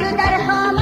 you got a home.